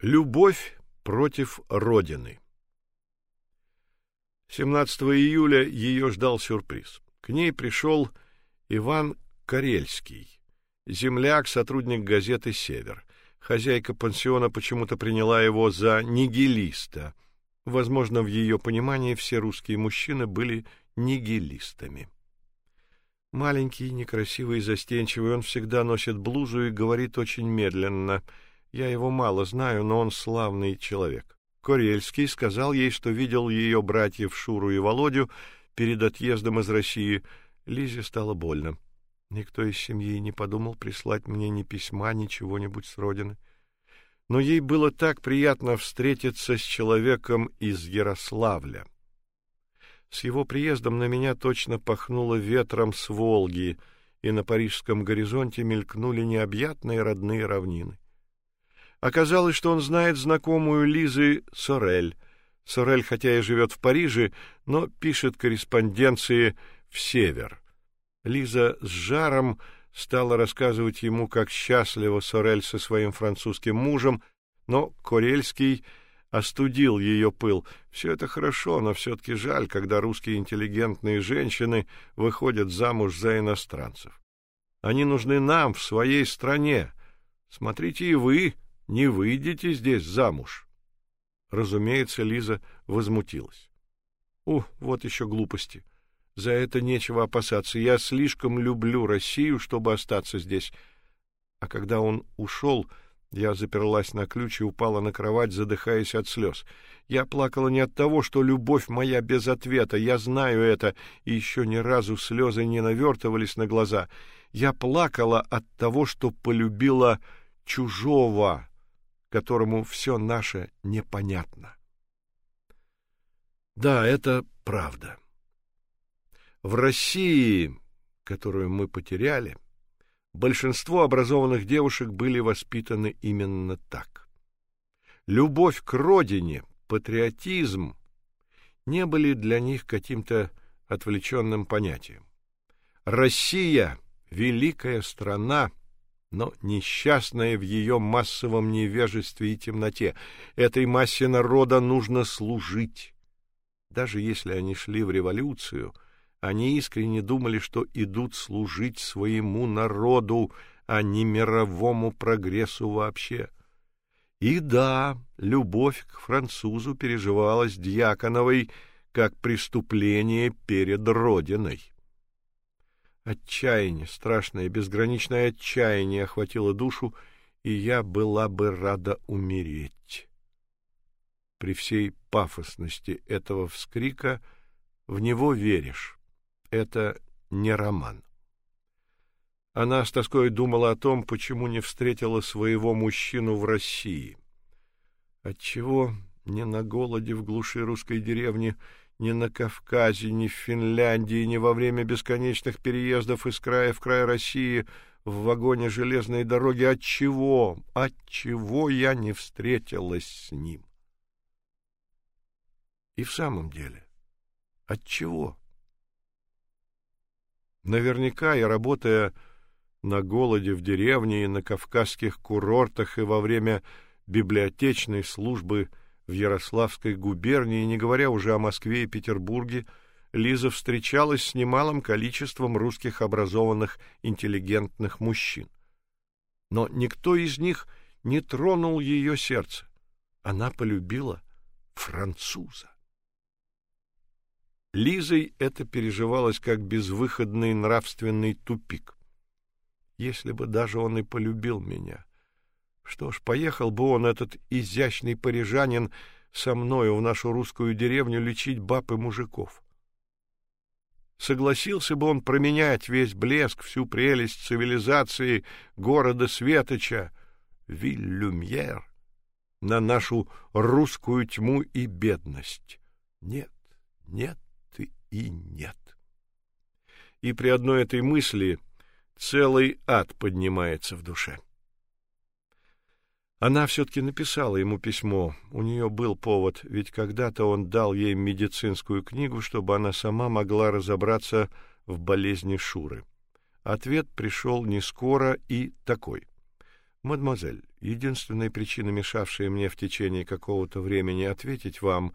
Любовь против родины. 17 июля ее ждал сюрприз. К ней пришел Иван Карельский, земляк, сотрудник газеты Север. Хозяйка пансиона почему-то приняла его за нигилиста. Возможно, в ее понимании все русские мужчины были нигилистами. Маленький, некрасивый, застенчивый, он всегда носит блузу и говорит очень медленно — я его мало знаю, но он славный человек. Корельский сказал ей, что видел ее братьев Шуру и Володю перед отъездом из России. Лизе стало больно. Никто из семьи не подумал прислать мне ни письма, ни чего-нибудь с родины. Но ей было так приятно встретиться с человеком из Ярославля. С его приездом на меня точно пахнуло ветром с Волги, и на парижском горизонте мелькнули необъятные родные равнины. Оказалось, что он знает знакомую Лизы Сорель. Сорель, хотя и живет в Париже, но пишет корреспонденции в Север. Лиза с жаром стала рассказывать ему, как счастлива Сорель со своим французским мужем, но Корельский остудил ее пыл. Все это хорошо, но все таки жаль, когда русские интеллигентные женщины выходят замуж за иностранцев. Они нужны нам в своей стране. Смотрите и вы, не выйдете здесь замуж. Разумеется, Лиза возмутилась. О, вот еще глупости. За это нечего опасаться. Я слишком люблю Россию, чтобы остаться здесь. А когда он ушел, я заперлась на ключ и упала на кровать, задыхаясь от слез. Я плакала не от того, что любовь моя без ответа, я знаю это, и еще ни разу слезы не навертывались на глаза. Я плакала от того, что полюбила чужого, которому все наше непонятно. Да, это правда. В России, которую мы потеряли, большинство образованных девушек были воспитаны именно так. Любовь к родине, патриотизм не были для них каким-то отвлеченным понятием. Россия великая страна, но несчастная в ее массовом невежестве и темноте. Этой массе народа нужно служить. Даже если они шли в революцию, они искренне думали, что идут служить своему народу, а не мировому прогрессу вообще. И да, любовь к французу переживалась Дьяконовой как преступление перед родиной. Отчаяние, страшное, безграничное отчаяние охватило душу, и я была бы рада умереть. При всей пафосности этого вскрика в него веришь. Это не роман. Она с тоской думала о том, почему не встретила своего мужчину в России. Отчего не на голоде в глуши русской деревни ни на Кавказе, ни в Финляндии, ни во время бесконечных переездов из края в край России в вагоне железной дороги. От чего? От чего я не встретилась с ним? И в самом деле, от чего? Наверняка я, работая на голоде в деревне и на кавказских курортах и во время библиотечной службы в Ярославской губернии, не говоря уже о Москве и Петербурге, Лиза встречалась с немалым количеством русских образованных интеллигентных мужчин. Но никто из них не тронул ее сердце. Она полюбила француза. Лизой это переживалось как безвыходный нравственный тупик. Если бы даже он и полюбил меня, что ж, поехал бы он, этот изящный парижанин, со мною в нашу русскую деревню лечить баб и мужиков. Согласился бы он променять весь блеск, всю прелесть цивилизации города Светоча, Виллюмьер, на нашу русскую тьму и бедность. Нет, нет и нет. И при одной этой мысли целый ад поднимается в душе. Она все таки написала ему письмо. У нее был повод, ведь когда-то он дал ей медицинскую книгу, чтобы она сама могла разобраться в болезни Шуры. Ответ пришел не скоро и такой: "Мадемуазель, Единственная причина, мешавшая мне в течение какого-то времени ответить вам,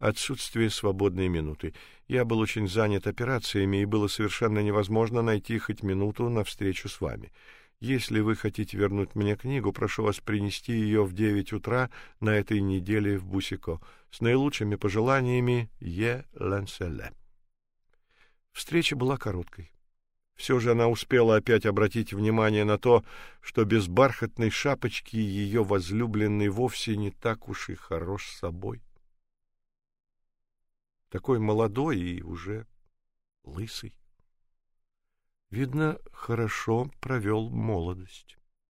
отсутствие свободной минуты. Я был очень занят операциями, и было совершенно невозможно найти хоть минуту на встречу с вами. Если вы хотите вернуть мне книгу, прошу вас принести ее в девять утра на этой неделе в Бусико. С наилучшими пожеланиями, Е. Ланселе. Встреча была короткой. Все же она успела опять обратить внимание на то, что без бархатной шапочки ее возлюбленный вовсе не так уж и хорош собой. Такой молодой и уже лысый. Видно, хорошо провел молодость.